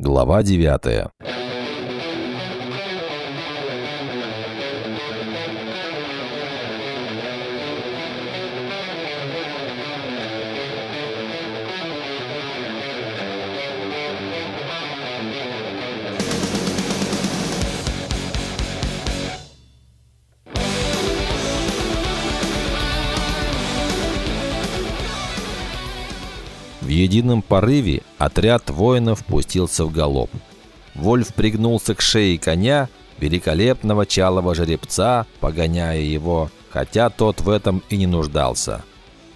Глава девятая. Едином порыве отряд воинов пустился в галоп. Вольф пригнулся к шее коня, великолепного чалого жеребца, погоняя его, хотя тот в этом и не нуждался.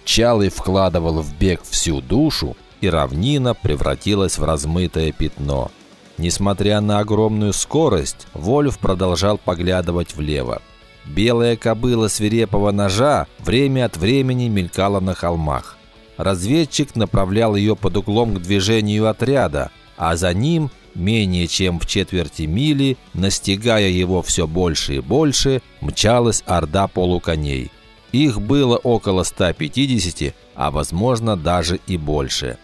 Чалый вкладывал в бег всю душу, и равнина превратилась в размытое пятно. Несмотря на огромную скорость, Вольф продолжал поглядывать влево. Белая кобыла свирепого ножа время от времени мелькала на холмах. Разведчик направлял ее под углом к движению отряда, а за ним, менее чем в четверти мили, настигая его все больше и больше, мчалась орда полуконей. Их было около 150, а возможно даже и больше.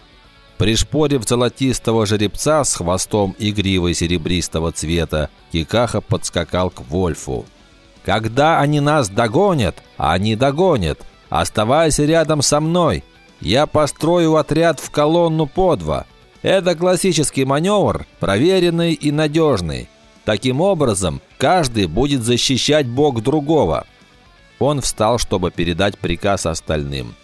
Пришпорив золотистого жеребца с хвостом и гривой серебристого цвета, Кикаха подскакал к Вольфу. «Когда они нас догонят, они догонят, оставайся рядом со мной, я построю отряд в колонну по два. Это классический маневр, проверенный и надежный. Таким образом, каждый будет защищать бок другого. Он встал, чтобы передать приказ остальным.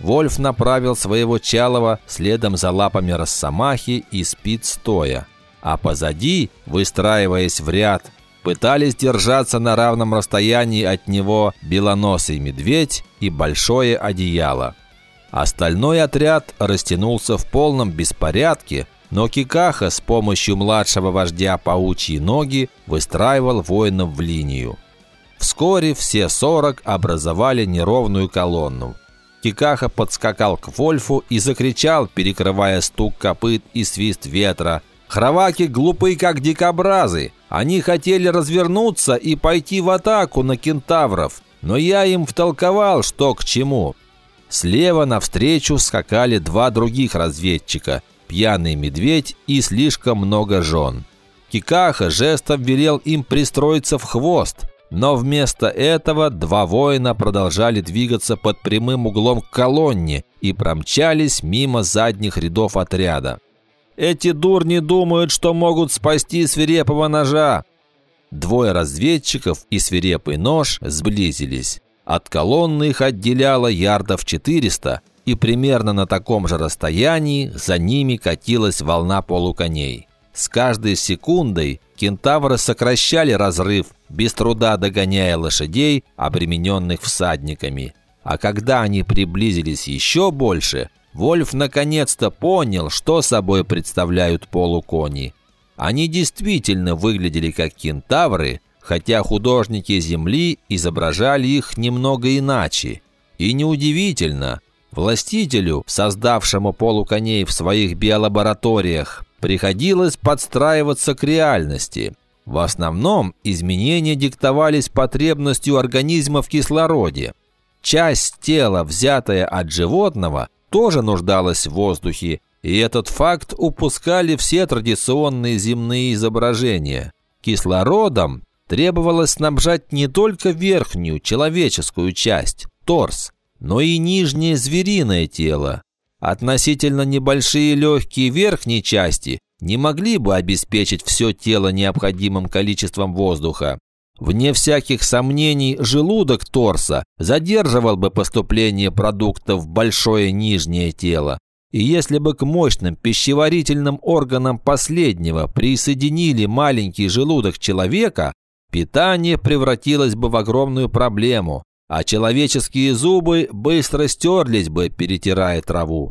Вольф направил своего Чалова следом за лапами Росомахи и спит стоя. А позади, выстраиваясь в ряд, пытались держаться на равном расстоянии от него белоносый медведь и большое одеяло. Остальной отряд растянулся в полном беспорядке, но Кикаха с помощью младшего вождя паучьи ноги выстраивал воинов в линию. Вскоре все сорок образовали неровную колонну. Кикаха подскакал к Вольфу и закричал, перекрывая стук копыт и свист ветра. «Хроваки глупы, как дикобразы! Они хотели развернуться и пойти в атаку на кентавров, но я им втолковал, что к чему. Слева навстречу скакали два других разведчика – пьяный медведь и слишком много жен. Кикаха жестом велел им пристроиться в хвост, но вместо этого два воина продолжали двигаться под прямым углом к колонне и промчались мимо задних рядов отряда. «Эти дурни думают, что могут спасти свирепого ножа!» Двое разведчиков и свирепый нож сблизились. От колонны их отделяло ярдов 400, и примерно на таком же расстоянии за ними катилась волна полуконей. С каждой секундой кентавры сокращали разрыв, без труда догоняя лошадей, обремененных всадниками. А когда они приблизились еще больше, Вольф наконец-то понял, что собой представляют полукони. Они действительно выглядели как кентавры, хотя художники Земли изображали их немного иначе. И неудивительно, властителю, создавшему полуконей в своих биолабораториях, приходилось подстраиваться к реальности. В основном изменения диктовались потребностью организма в кислороде. Часть тела, взятая от животного, тоже нуждалась в воздухе, и этот факт упускали все традиционные земные изображения. Кислородом требовалось снабжать не только верхнюю человеческую часть, торс, но и нижнее звериное тело. Относительно небольшие легкие верхней части не могли бы обеспечить все тело необходимым количеством воздуха. Вне всяких сомнений, желудок торса задерживал бы поступление продуктов в большое нижнее тело. И если бы к мощным пищеварительным органам последнего присоединили маленький желудок человека, Питание превратилось бы в огромную проблему, а человеческие зубы быстро стерлись бы, перетирая траву.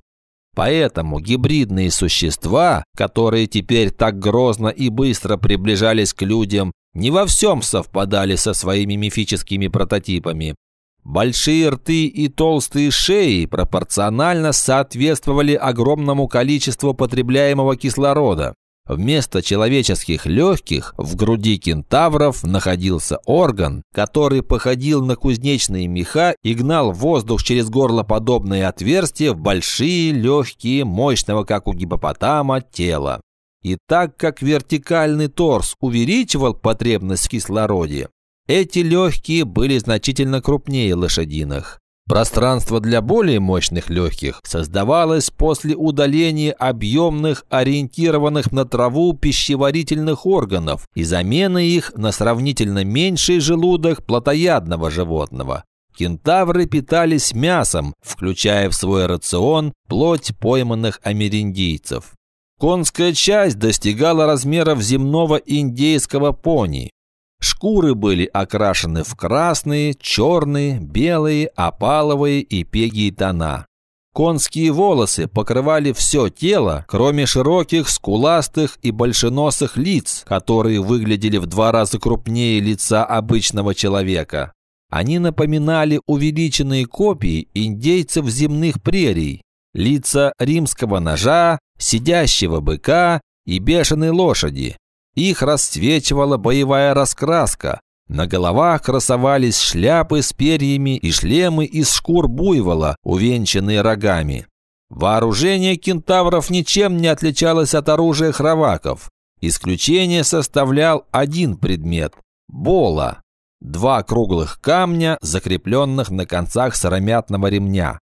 Поэтому гибридные существа, которые теперь так грозно и быстро приближались к людям, не во всем совпадали со своими мифическими прототипами. Большие рты и толстые шеи пропорционально соответствовали огромному количеству потребляемого кислорода. Вместо человеческих легких в груди кентавров находился орган, который походил на кузнечные меха и гнал воздух через горлоподобные отверстия в большие, легкие, мощного, как у гипопотама, тела. И так как вертикальный торс увеличивал потребность в кислороде, эти легкие были значительно крупнее лошадиных. Пространство для более мощных легких создавалось после удаления объемных, ориентированных на траву пищеварительных органов и замены их на сравнительно меньший желудок плотоядного животного. Кентавры питались мясом, включая в свой рацион плоть пойманных америндийцев. Конская часть достигала размеров земного индейского пони, Шкуры были окрашены в красные, черные, белые, опаловые и пегие тона. Конские волосы покрывали все тело, кроме широких, скуластых и большеносых лиц, которые выглядели в два раза крупнее лица обычного человека. Они напоминали увеличенные копии индейцев земных прерий, лица римского ножа, сидящего быка и бешеной лошади. Их расцвечивала боевая раскраска. На головах красовались шляпы с перьями и шлемы из шкур буйвола, увенчанные рогами. Вооружение кентавров ничем не отличалось от оружия хроваков. Исключение составлял один предмет – бола. Два круглых камня, закрепленных на концах сыромятного ремня.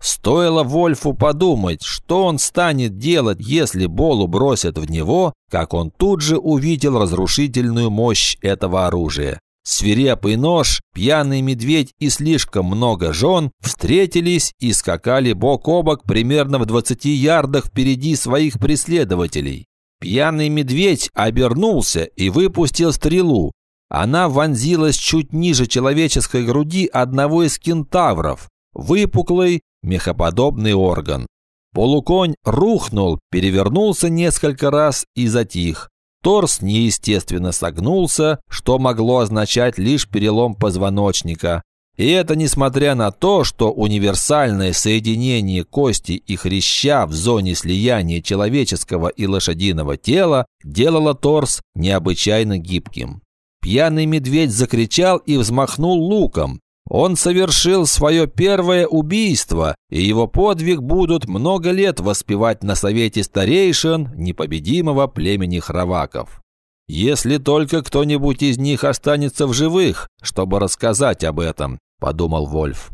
Стоило Вольфу подумать, что он станет делать, если Болу бросят в него, как он тут же увидел разрушительную мощь этого оружия. Свирепый нож, пьяный медведь и слишком много жен встретились и скакали бок о бок примерно в 20 ярдах впереди своих преследователей. Пьяный медведь обернулся и выпустил стрелу. Она вонзилась чуть ниже человеческой груди одного из кентавров, выпуклый, мехоподобный орган. Полуконь рухнул, перевернулся несколько раз и затих. Торс неестественно согнулся, что могло означать лишь перелом позвоночника. И это несмотря на то, что универсальное соединение кости и хряща в зоне слияния человеческого и лошадиного тела делало торс необычайно гибким. Пьяный медведь закричал и взмахнул луком. Он совершил свое первое убийство, и его подвиг будут много лет воспевать на совете старейшин непобедимого племени Храваков. Если только кто-нибудь из них останется в живых, чтобы рассказать об этом, подумал Вольф.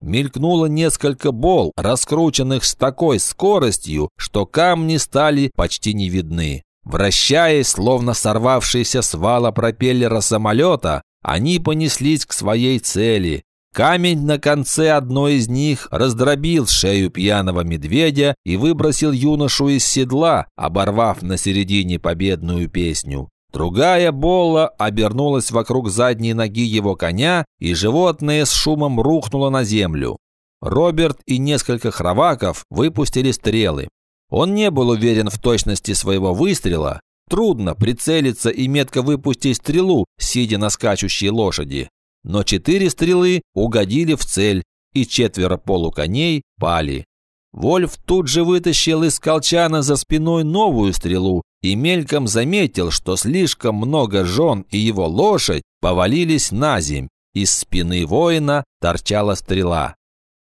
Мелькнуло несколько бол, раскрученных с такой скоростью, что камни стали почти не видны. Вращаясь, словно сорвавшийся с вала пропеллера самолета, они понеслись к своей цели. Камень на конце одной из них раздробил шею пьяного медведя и выбросил юношу из седла, оборвав на середине победную песню. Другая бола обернулась вокруг задней ноги его коня, и животное с шумом рухнуло на землю. Роберт и несколько хроваков выпустили стрелы. Он не был уверен в точности своего выстрела, Трудно прицелиться и метко выпустить стрелу, сидя на скачущей лошади. Но четыре стрелы угодили в цель, и четверо полуконей пали. Вольф тут же вытащил из колчана за спиной новую стрелу и мельком заметил, что слишком много жен и его лошадь повалились на земь. Из спины воина торчала стрела.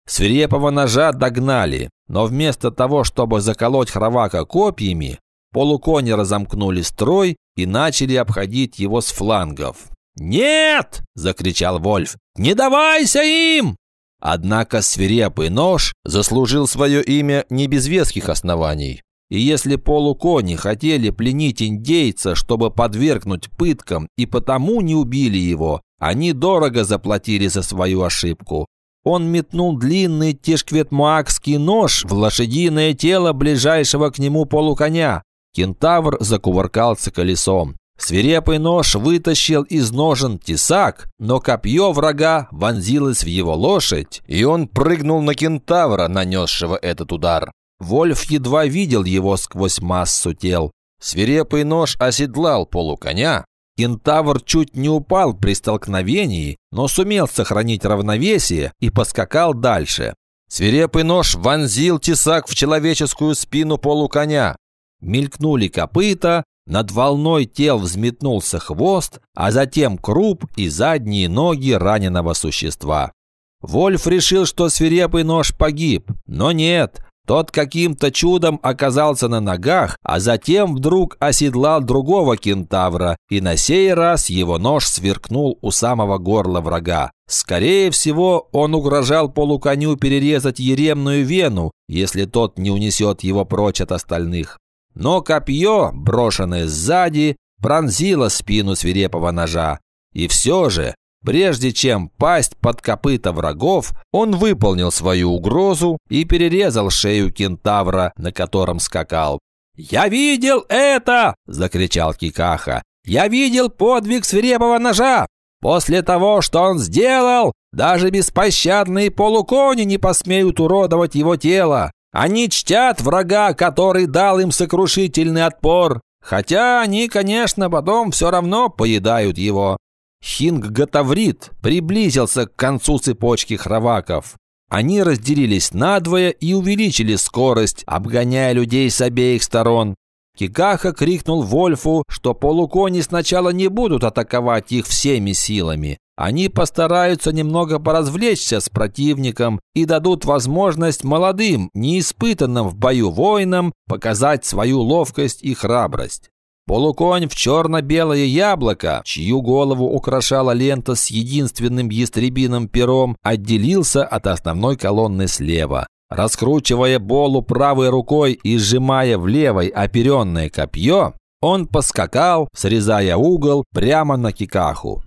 Свирепого ножа догнали, но вместо того, чтобы заколоть Хровака копьями, Полукони разомкнули строй и начали обходить его с флангов. «Нет!» – закричал Вольф. «Не давайся им!» Однако свирепый нож заслужил свое имя не без веских оснований. И если полукони хотели пленить индейца, чтобы подвергнуть пыткам, и потому не убили его, они дорого заплатили за свою ошибку. Он метнул длинный тишкветмуакский нож в лошадиное тело ближайшего к нему полуконя. Кентавр закувыркался колесом. Свирепый нож вытащил из ножен тесак, но копье врага вонзилось в его лошадь, и он прыгнул на кентавра, нанесшего этот удар. Вольф едва видел его сквозь массу тел. Свирепый нож оседлал полуконя. Кентавр чуть не упал при столкновении, но сумел сохранить равновесие и поскакал дальше. Свирепый нож вонзил тесак в человеческую спину полуконя. Мелькнули копыта, над волной тел взметнулся хвост, а затем круп и задние ноги раненого существа. Вольф решил, что свирепый нож погиб, но нет, Тот каким-то чудом оказался на ногах, а затем вдруг оседлал другого кентавра, и на сей раз его нож сверкнул у самого горла врага. Скорее всего, он угрожал полуконю перерезать еремную вену, если тот не унесет его прочь от остальных. Но копье, брошенное сзади, пронзило спину свирепого ножа. И все же Прежде чем пасть под копыта врагов, он выполнил свою угрозу и перерезал шею кентавра, на котором скакал. «Я видел это!» – закричал Кикаха. «Я видел подвиг свирепого ножа! После того, что он сделал, даже беспощадные полукони не посмеют уродовать его тело. Они чтят врага, который дал им сокрушительный отпор. Хотя они, конечно, потом все равно поедают его. Хинг-Гатаврит приблизился к концу цепочки храваков. Они разделились надвое и увеличили скорость, обгоняя людей с обеих сторон. Кикаха крикнул Вольфу, что полукони сначала не будут атаковать их всеми силами. Они постараются немного поразвлечься с противником и дадут возможность молодым, неиспытанным в бою воинам показать свою ловкость и храбрость. Полуконь в черно-белое яблоко, чью голову украшала лента с единственным ястребиным пером, отделился от основной колонны слева. Раскручивая болу правой рукой и сжимая в левой оперенное копье, он поскакал, срезая угол прямо на кикаху.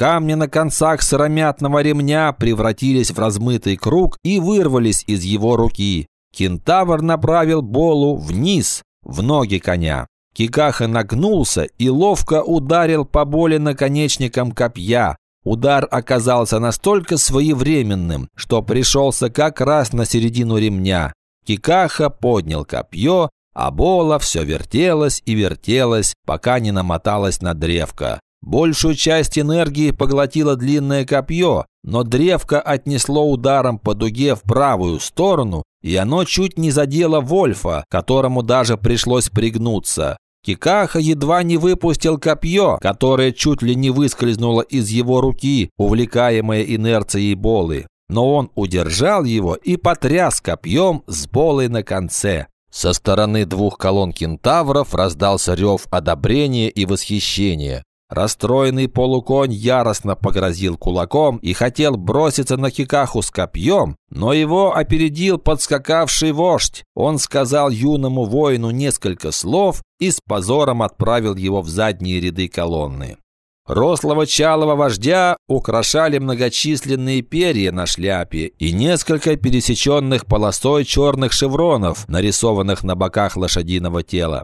Камни на концах сыромятного ремня превратились в размытый круг и вырвались из его руки. Кентавр направил болу вниз, в ноги коня. Кикаха нагнулся и ловко ударил по боли наконечником копья. Удар оказался настолько своевременным, что пришелся как раз на середину ремня. Кикаха поднял копье, а бола все вертелась и вертелась, пока не намоталась на древко. Большую часть энергии поглотило длинное копье, но древко отнесло ударом по дуге в правую сторону, и оно чуть не задело Вольфа, которому даже пришлось пригнуться. Кикаха едва не выпустил копье, которое чуть ли не выскользнуло из его руки, увлекаемое инерцией болы. Но он удержал его и потряс копьем с болой на конце. Со стороны двух колонн кентавров раздался рев одобрения и восхищения. Расстроенный полуконь яростно погрозил кулаком и хотел броситься на Хикаху с копьем, но его опередил подскакавший вождь. Он сказал юному воину несколько слов и с позором отправил его в задние ряды колонны. Рослого чалого вождя украшали многочисленные перья на шляпе и несколько пересеченных полосой черных шевронов, нарисованных на боках лошадиного тела.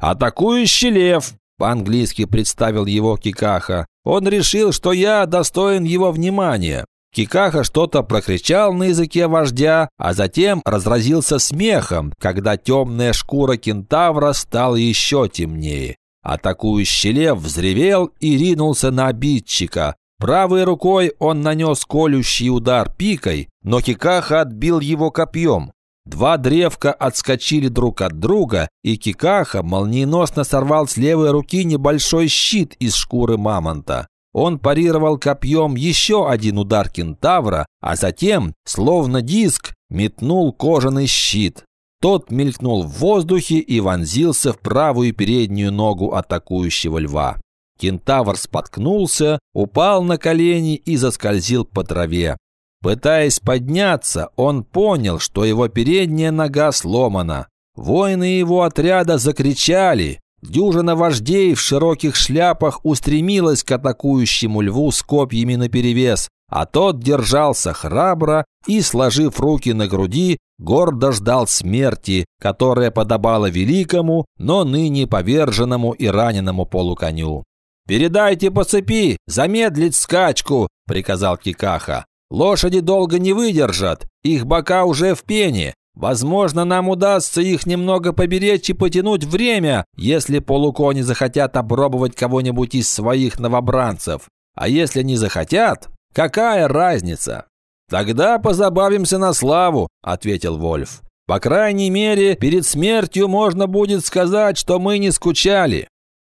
«Атакующий лев!» По-английски представил его Кикаха. Он решил, что я достоин его внимания. Кикаха что-то прокричал на языке вождя, а затем разразился смехом, когда темная шкура кентавра стала еще темнее. Атакующий лев взревел и ринулся на обидчика. Правой рукой он нанес колющий удар пикой, но Кикаха отбил его копьем. Два древка отскочили друг от друга, и Кикаха молниеносно сорвал с левой руки небольшой щит из шкуры мамонта. Он парировал копьем еще один удар кентавра, а затем, словно диск, метнул кожаный щит. Тот мелькнул в воздухе и вонзился в правую переднюю ногу атакующего льва. Кентавр споткнулся, упал на колени и заскользил по траве. Пытаясь подняться, он понял, что его передняя нога сломана. Воины его отряда закричали. Дюжина вождей в широких шляпах устремилась к атакующему льву с копьями наперевес, а тот держался храбро и, сложив руки на груди, гордо ждал смерти, которая подобала великому, но ныне поверженному и раненому полуконю. «Передайте по цепи, замедлить скачку!» – приказал Кикаха. Лошади долго не выдержат, их бока уже в пене. Возможно, нам удастся их немного поберечь и потянуть время, если полукони захотят опробовать кого-нибудь из своих новобранцев. А если не захотят, какая разница? Тогда позабавимся на славу, ответил Вольф. По крайней мере, перед смертью можно будет сказать, что мы не скучали.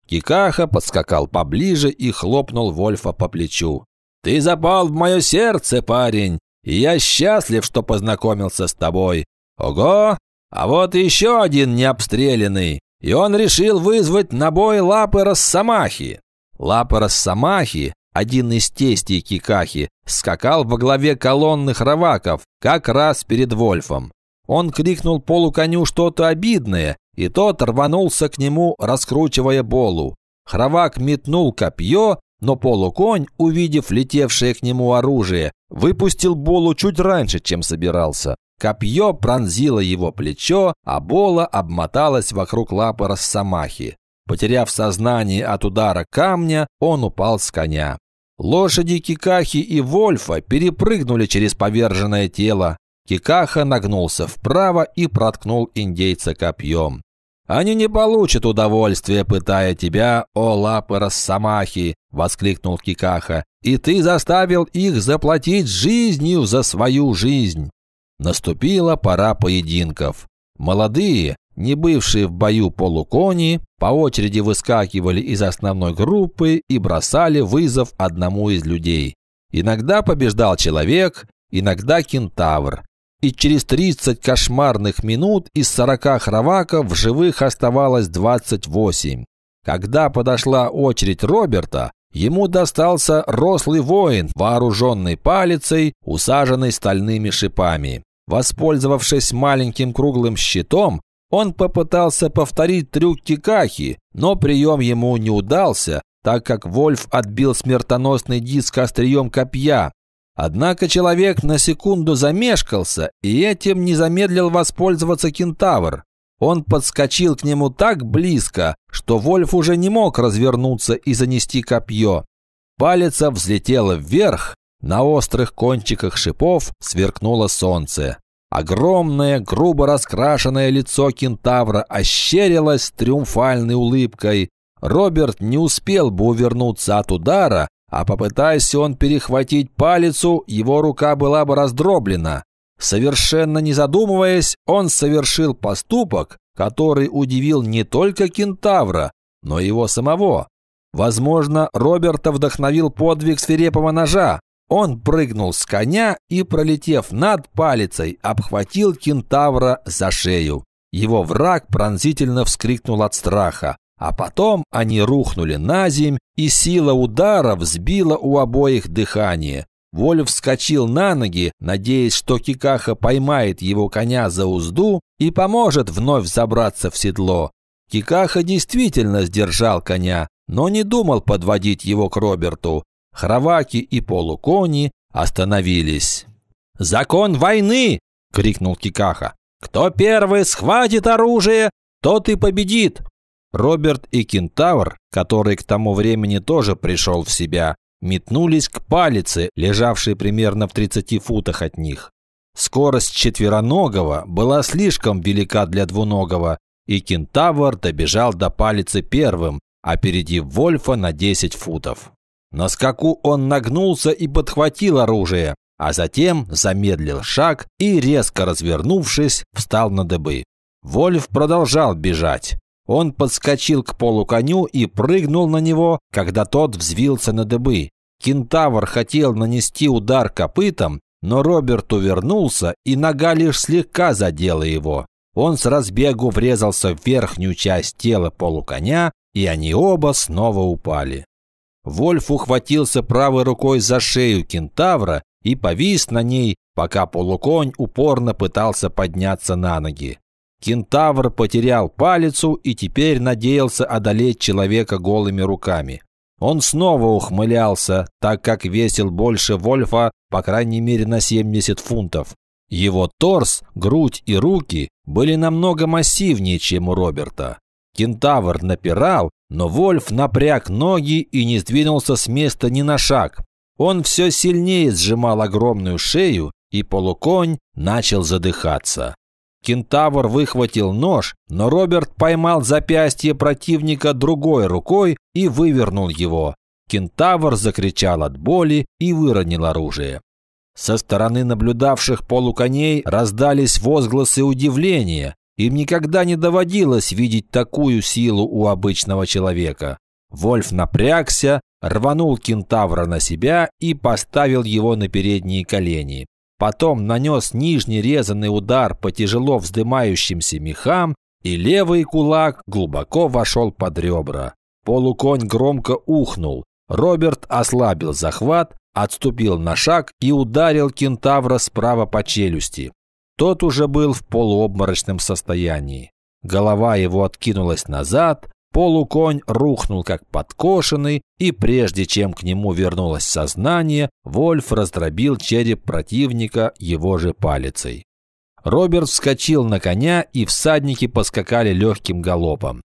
Кикаха подскакал поближе и хлопнул Вольфа по плечу. Ты запал в мое сердце, парень, и я счастлив, что познакомился с тобой. Ого, А вот еще один необстрелянный, и он решил вызвать на бой лапы Росомахи. Лапы Росомахи, один из тестей Кикахи, скакал во главе колонны храваков, как раз перед Вольфом. Он крикнул полуконю что-то обидное, и тот рванулся к нему, раскручивая болу. Хравак метнул копье, но полуконь, увидев летевшее к нему оружие, выпустил болу чуть раньше, чем собирался. Копье пронзило его плечо, а бола обмоталась вокруг лапы Росомахи. Потеряв сознание от удара камня, он упал с коня. Лошади Кикахи и Вольфа перепрыгнули через поверженное тело. Кикаха нагнулся вправо и проткнул индейца копьем. «Они не получат удовольствия, пытая тебя, о лапы Росомахи!» – воскликнул Кикаха. «И ты заставил их заплатить жизнью за свою жизнь!» Наступила пора поединков. Молодые, не бывшие в бою полукони, по очереди выскакивали из основной группы и бросали вызов одному из людей. Иногда побеждал человек, иногда кентавр и через 30 кошмарных минут из 40 хроваков в живых оставалось 28. Когда подошла очередь Роберта, ему достался рослый воин, вооруженный палицей, усаженный стальными шипами. Воспользовавшись маленьким круглым щитом, он попытался повторить трюк Кикахи, но прием ему не удался, так как Вольф отбил смертоносный диск острием копья, Однако человек на секунду замешкался, и этим не замедлил воспользоваться кентавр. Он подскочил к нему так близко, что Вольф уже не мог развернуться и занести копье. Палец взлетела вверх, на острых кончиках шипов сверкнуло солнце. Огромное, грубо раскрашенное лицо кентавра ощерилось триумфальной улыбкой. Роберт не успел бы увернуться от удара, а попытаясь он перехватить палицу, его рука была бы раздроблена. Совершенно не задумываясь, он совершил поступок, который удивил не только кентавра, но и его самого. Возможно, Роберта вдохновил подвиг свирепого ножа. Он прыгнул с коня и, пролетев над палицей, обхватил кентавра за шею. Его враг пронзительно вскрикнул от страха. А потом они рухнули на земь, и сила удара взбила у обоих дыхание. Вольф вскочил на ноги, надеясь, что Кикаха поймает его коня за узду и поможет вновь забраться в седло. Кикаха действительно сдержал коня, но не думал подводить его к Роберту. Храваки и полукони остановились. «Закон войны!» – крикнул Кикаха. «Кто первый схватит оружие, тот и победит!» Роберт и Кентавр, который к тому времени тоже пришел в себя, метнулись к палице, лежавшей примерно в 30 футах от них. Скорость четвероногого была слишком велика для двуногого, и кентавр добежал до палицы первым, опередив Вольфа на 10 футов. На скаку он нагнулся и подхватил оружие, а затем замедлил шаг и, резко развернувшись, встал на дыбы. Вольф продолжал бежать. Он подскочил к полуконю и прыгнул на него, когда тот взвился на дыбы. Кентавр хотел нанести удар копытом, но Роберт увернулся, и нога лишь слегка задела его. Он с разбегу врезался в верхнюю часть тела полуконя, и они оба снова упали. Вольф ухватился правой рукой за шею кентавра и повис на ней, пока полуконь упорно пытался подняться на ноги. Кентавр потерял палицу и теперь надеялся одолеть человека голыми руками. Он снова ухмылялся, так как весил больше Вольфа, по крайней мере на 70 фунтов. Его торс, грудь и руки были намного массивнее, чем у Роберта. Кентавр напирал, но Вольф напряг ноги и не сдвинулся с места ни на шаг. Он все сильнее сжимал огромную шею, и полуконь начал задыхаться. Кентавр выхватил нож, но Роберт поймал запястье противника другой рукой и вывернул его. Кентавр закричал от боли и выронил оружие. Со стороны наблюдавших полуконей раздались возгласы удивления. Им никогда не доводилось видеть такую силу у обычного человека. Вольф напрягся, рванул кентавра на себя и поставил его на передние колени. Потом нанес нижний резанный удар по тяжело вздымающимся мехам, и левый кулак глубоко вошел под ребра. Полуконь громко ухнул. Роберт ослабил захват, отступил на шаг и ударил кентавра справа по челюсти. Тот уже был в полуобморочном состоянии. Голова его откинулась назад, полуконь рухнул как подкошенный, и прежде чем к нему вернулось сознание, Вольф раздробил череп противника его же палицей. Роберт вскочил на коня, и всадники поскакали легким галопом.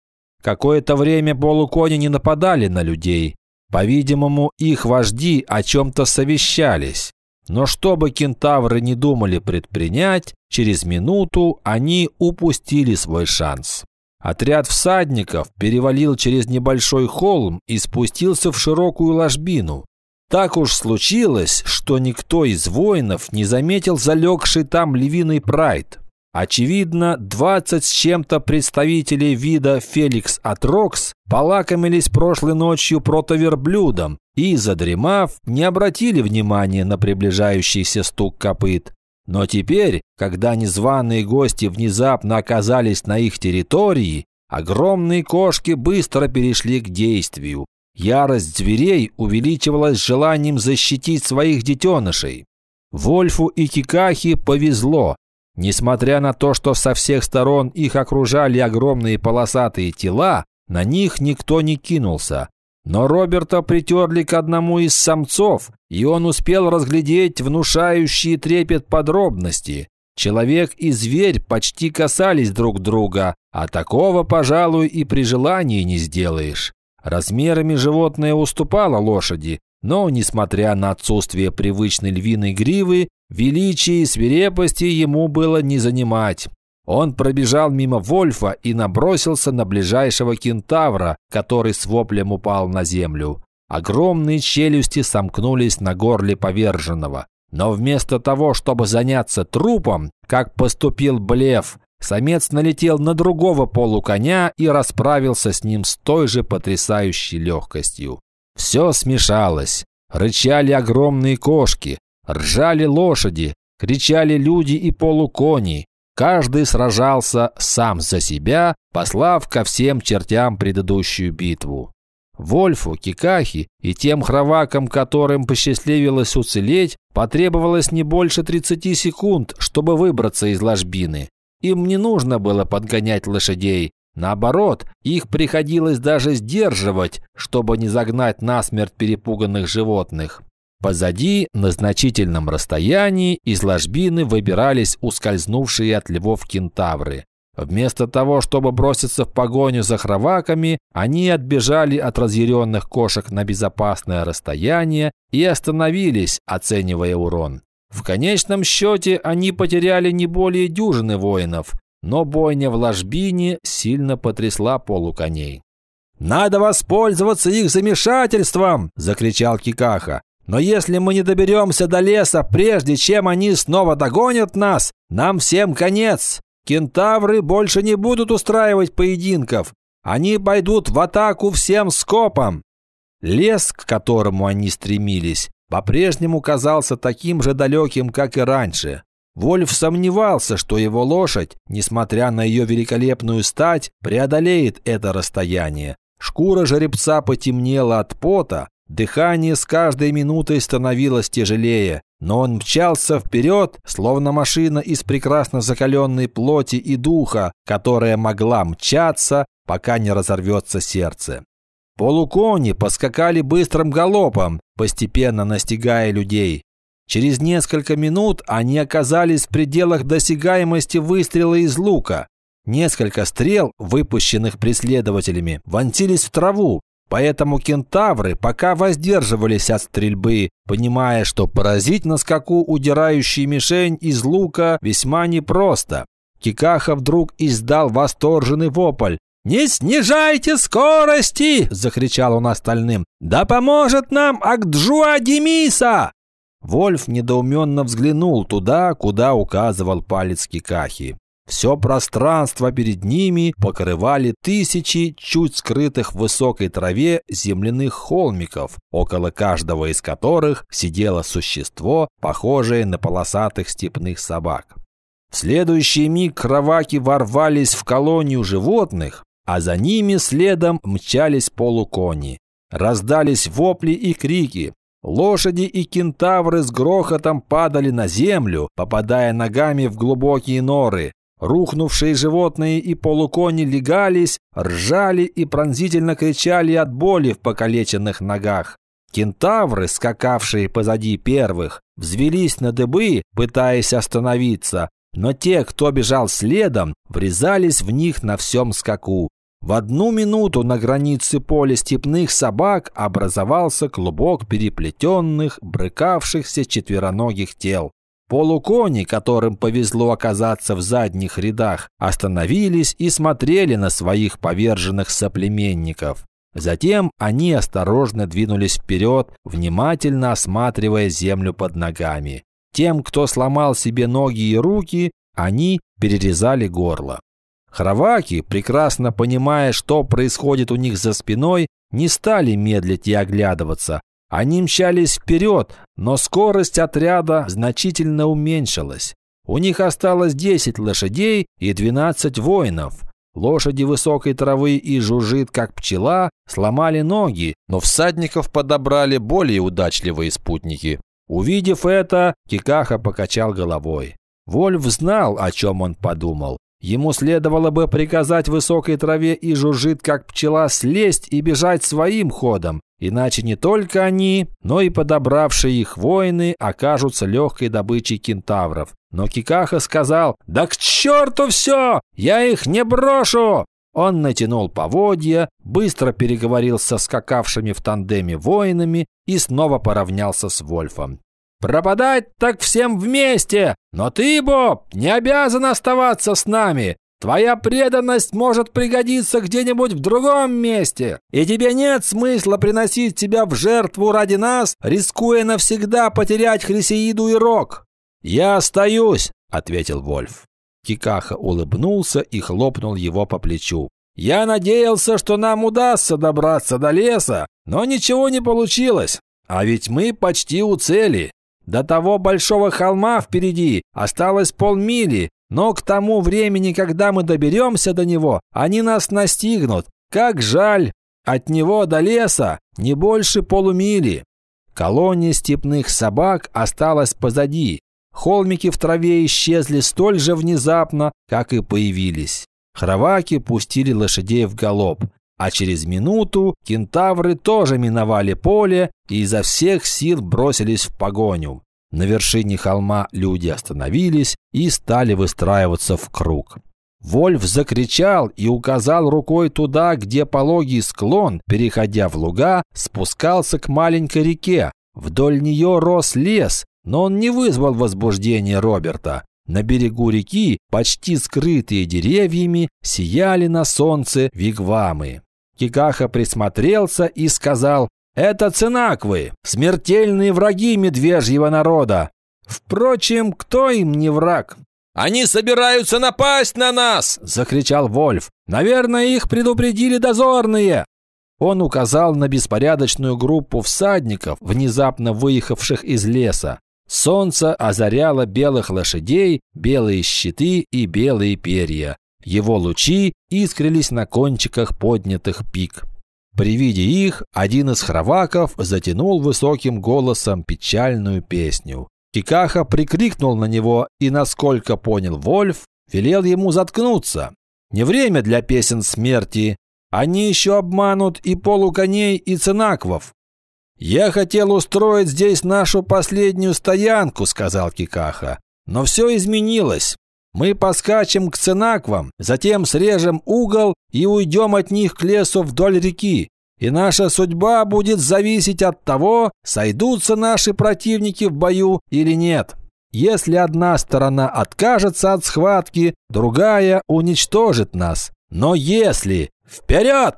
Какое-то время полукони не нападали на людей. По-видимому, их вожди о чем-то совещались. Но что бы кентавры не думали предпринять, через минуту они упустили свой шанс. Отряд всадников перевалил через небольшой холм и спустился в широкую ложбину. Так уж случилось, что никто из воинов не заметил залегший там львиный прайд. Очевидно, 20 с чем-то представителей вида Феликс Атрокс полакомились прошлой ночью протоверблюдом и, задремав, не обратили внимания на приближающийся стук копыт. Но теперь, когда незваные гости внезапно оказались на их территории, огромные кошки быстро перешли к действию. Ярость зверей увеличивалась желанием защитить своих детенышей. Вольфу и Кикахи повезло. Несмотря на то, что со всех сторон их окружали огромные полосатые тела, на них никто не кинулся. Но Роберта притерли к одному из самцов, и он успел разглядеть внушающие трепет подробности. Человек и зверь почти касались друг друга, а такого, пожалуй, и при желании не сделаешь. Размерами животное уступало лошади, но, несмотря на отсутствие привычной львиной гривы, величия и свирепости ему было не занимать. Он пробежал мимо Вольфа и набросился на ближайшего кентавра, который с воплем упал на землю. Огромные челюсти сомкнулись на горле поверженного. Но вместо того, чтобы заняться трупом, как поступил Блев, Самец налетел на другого полуконя и расправился с ним с той же потрясающей легкостью. Все смешалось. Рычали огромные кошки, ржали лошади, кричали люди и полукони. Каждый сражался сам за себя, послав ко всем чертям предыдущую битву. Вольфу, Кикахи и тем хровакам, которым посчастливилось уцелеть, потребовалось не больше 30 секунд, чтобы выбраться из ложбины. Им не нужно было подгонять лошадей. Наоборот, их приходилось даже сдерживать, чтобы не загнать насмерть перепуганных животных. Позади, на значительном расстоянии, из ложбины выбирались ускользнувшие от львов кентавры. Вместо того, чтобы броситься в погоню за хроваками, они отбежали от разъяренных кошек на безопасное расстояние и остановились, оценивая урон. В конечном счете они потеряли не более дюжины воинов, но бойня в ложбине сильно потрясла полуконей. «Надо воспользоваться их замешательством!» – закричал Кикаха. «Но если мы не доберемся до леса, прежде чем они снова догонят нас, нам всем конец! Кентавры больше не будут устраивать поединков. Они пойдут в атаку всем скопом!» Лес, к которому они стремились, по-прежнему казался таким же далеким, как и раньше. Вольф сомневался, что его лошадь, несмотря на ее великолепную стать, преодолеет это расстояние. Шкура жеребца потемнела от пота, дыхание с каждой минутой становилось тяжелее, но он мчался вперед, словно машина из прекрасно закаленной плоти и духа, которая могла мчаться, пока не разорвется сердце. Полукони поскакали быстрым галопом, постепенно настигая людей. Через несколько минут они оказались в пределах досягаемости выстрела из лука. Несколько стрел, выпущенных преследователями, вонзились в траву, поэтому кентавры пока воздерживались от стрельбы, понимая, что поразить на скаку удирающий мишень из лука весьма непросто. Кикаха вдруг издал восторженный вопль. «Не снижайте скорости!» – закричал он остальным. «Да поможет нам Акджуа Демиса!» Вольф недоуменно взглянул туда, куда указывал палец Кикахи. Все пространство перед ними покрывали тысячи чуть скрытых в высокой траве земляных холмиков, около каждого из которых сидело существо, похожее на полосатых степных собак. В следующий миг кроваки ворвались в колонию животных, а за ними следом мчались полукони. Раздались вопли и крики. Лошади и кентавры с грохотом падали на землю, попадая ногами в глубокие норы. Рухнувшие животные и полукони легались, ржали и пронзительно кричали от боли в покалеченных ногах. Кентавры, скакавшие позади первых, взвелись на дыбы, пытаясь остановиться, но те, кто бежал следом, врезались в них на всем скаку. В одну минуту на границе поля степных собак образовался клубок переплетенных, брыкавшихся четвероногих тел. Полукони, которым повезло оказаться в задних рядах, остановились и смотрели на своих поверженных соплеменников. Затем они осторожно двинулись вперед, внимательно осматривая землю под ногами. Тем, кто сломал себе ноги и руки, они перерезали горло. Хроваки, прекрасно понимая, что происходит у них за спиной, не стали медлить и оглядываться, они мчались вперед, но скорость отряда значительно уменьшилась. У них осталось 10 лошадей и 12 воинов. Лошади высокой травы и жужжит, как пчела, сломали ноги, но всадников подобрали более удачливые спутники. Увидев это, Кикаха покачал головой. Вольф знал, о чем он подумал. Ему следовало бы приказать высокой траве и жужжит, как пчела, слезть и бежать своим ходом, Иначе не только они, но и подобравшие их воины окажутся легкой добычей кентавров. Но Кикаха сказал «Да к черту все! Я их не брошу!» Он натянул поводья, быстро переговорил со скакавшими в тандеме воинами и снова поравнялся с Вольфом. «Пропадать так всем вместе! Но ты, Боб, не обязан оставаться с нами! Твоя преданность может пригодиться где-нибудь в другом месте, и тебе нет смысла приносить тебя в жертву ради нас, рискуя навсегда потерять Хрисеиду и Рок». «Я остаюсь», — ответил Вольф. Кикаха улыбнулся и хлопнул его по плечу. «Я надеялся, что нам удастся добраться до леса, но ничего не получилось. А ведь мы почти у цели. До того большого холма впереди осталось полмили, но к тому времени, когда мы доберемся до него, они нас настигнут. Как жаль! От него до леса не больше полумили. Колония степных собак осталась позади. Холмики в траве исчезли столь же внезапно, как и появились. Хроваки пустили лошадей в галоп, а через минуту кентавры тоже миновали поле и изо всех сил бросились в погоню. На вершине холма люди остановились и стали выстраиваться в круг. Вольф закричал и указал рукой туда, где пологий склон, переходя в луга, спускался к маленькой реке. Вдоль нее рос лес, но он не вызвал возбуждения Роберта. На берегу реки, почти скрытые деревьями, сияли на солнце вигвамы. Кикаха присмотрелся и сказал это цинаквы, смертельные враги медвежьего народа. Впрочем, кто им не враг? «Они собираются напасть на нас!» – закричал Вольф. «Наверное, их предупредили дозорные!» Он указал на беспорядочную группу всадников, внезапно выехавших из леса. Солнце озаряло белых лошадей, белые щиты и белые перья. Его лучи искрились на кончиках поднятых пик. При виде их один из хроваков затянул высоким голосом печальную песню. Кикаха прикрикнул на него и, насколько понял Вольф, велел ему заткнуться. Не время для песен смерти. Они еще обманут и полуконей, и цинаквов. «Я хотел устроить здесь нашу последнюю стоянку», — сказал Кикаха. «Но все изменилось. Мы поскачем к цинаквам, затем срежем угол и уйдем от них к лесу вдоль реки. И наша судьба будет зависеть от того, сойдутся наши противники в бою или нет. Если одна сторона откажется от схватки, другая уничтожит нас. Но если... Вперед!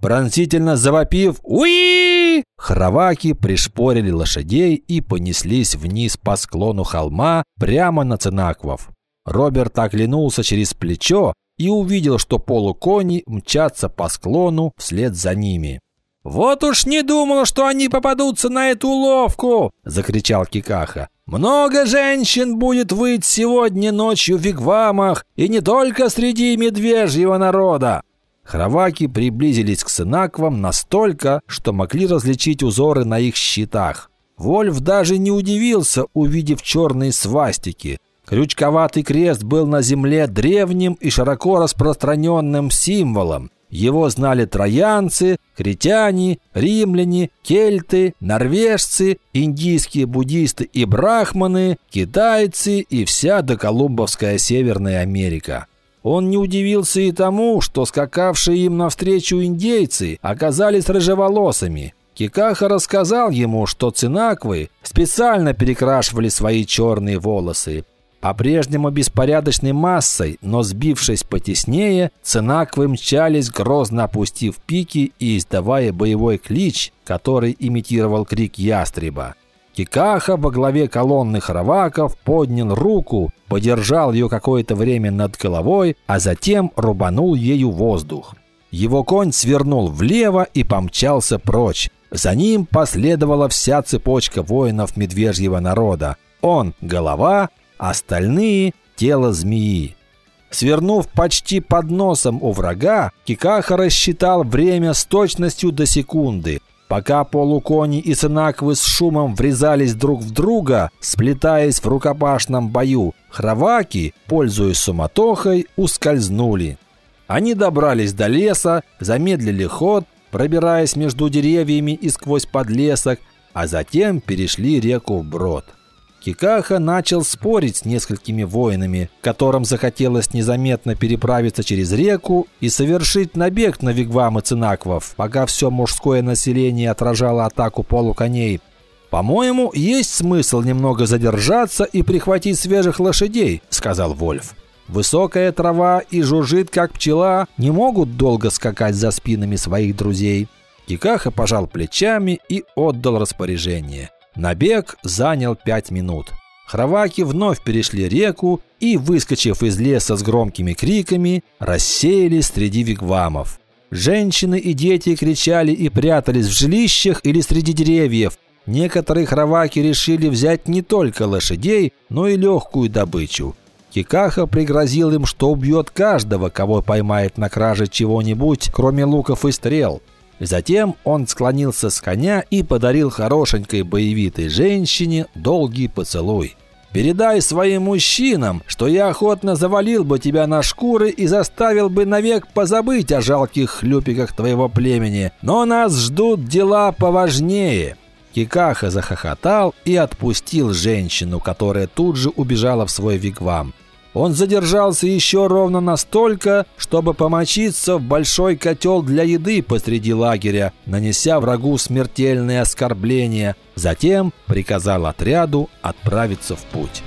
Пронзительно завопив «Уи!», хроваки пришпорили лошадей и понеслись вниз по склону холма прямо на Цинаквов. Роберт оглянулся через плечо и увидел, что полукони мчатся по склону вслед за ними. «Вот уж не думал, что они попадутся на эту уловку!» – закричал Кикаха. «Много женщин будет выть сегодня ночью в вигвамах, и не только среди медвежьего народа!» Хроваки приблизились к сынаквам настолько, что могли различить узоры на их щитах. Вольф даже не удивился, увидев черные свастики. Крючковатый крест был на земле древним и широко распространенным символом. Его знали троянцы, критяне, римляне, кельты, норвежцы, индийские буддисты и брахманы, китайцы и вся доколумбовская Северная Америка. Он не удивился и тому, что скакавшие им навстречу индейцы оказались рыжеволосыми. Кикаха рассказал ему, что цинаквы специально перекрашивали свои черные волосы. По-прежнему беспорядочной массой, но сбившись потеснее, цинаквы мчались, грозно опустив пики и издавая боевой клич, который имитировал крик ястреба. Кикаха во главе колонны хороваков поднял руку, подержал ее какое-то время над головой, а затем рубанул ею воздух. Его конь свернул влево и помчался прочь. За ним последовала вся цепочка воинов медвежьего народа. Он – голова, остальные – тело змеи. Свернув почти под носом у врага, Кикаха рассчитал время с точностью до секунды. Пока полукони и сынаквы с шумом врезались друг в друга, сплетаясь в рукопашном бою, хроваки, пользуясь суматохой, ускользнули. Они добрались до леса, замедлили ход, пробираясь между деревьями и сквозь подлесок, а затем перешли реку вброд. Кикаха начал спорить с несколькими воинами, которым захотелось незаметно переправиться через реку и совершить набег на вигвамы цинаквов, пока все мужское население отражало атаку полуконей. «По-моему, есть смысл немного задержаться и прихватить свежих лошадей», – сказал Вольф. «Высокая трава и жужжит, как пчела, не могут долго скакать за спинами своих друзей». Кикаха пожал плечами и отдал распоряжение. Набег занял пять минут. Хроваки вновь перешли реку и, выскочив из леса с громкими криками, рассеялись среди вигвамов. Женщины и дети кричали и прятались в жилищах или среди деревьев. Некоторые хроваки решили взять не только лошадей, но и легкую добычу. Кикаха пригрозил им, что убьет каждого, кого поймает на краже чего-нибудь, кроме луков и стрел. Затем он склонился с коня и подарил хорошенькой боевитой женщине долгий поцелуй. «Передай своим мужчинам, что я охотно завалил бы тебя на шкуры и заставил бы навек позабыть о жалких хлюпиках твоего племени, но нас ждут дела поважнее». Кикаха захохотал и отпустил женщину, которая тут же убежала в свой вигвам. Он задержался еще ровно настолько, чтобы помочиться в большой котел для еды посреди лагеря, нанеся врагу смертельные оскорбления. Затем приказал отряду отправиться в путь.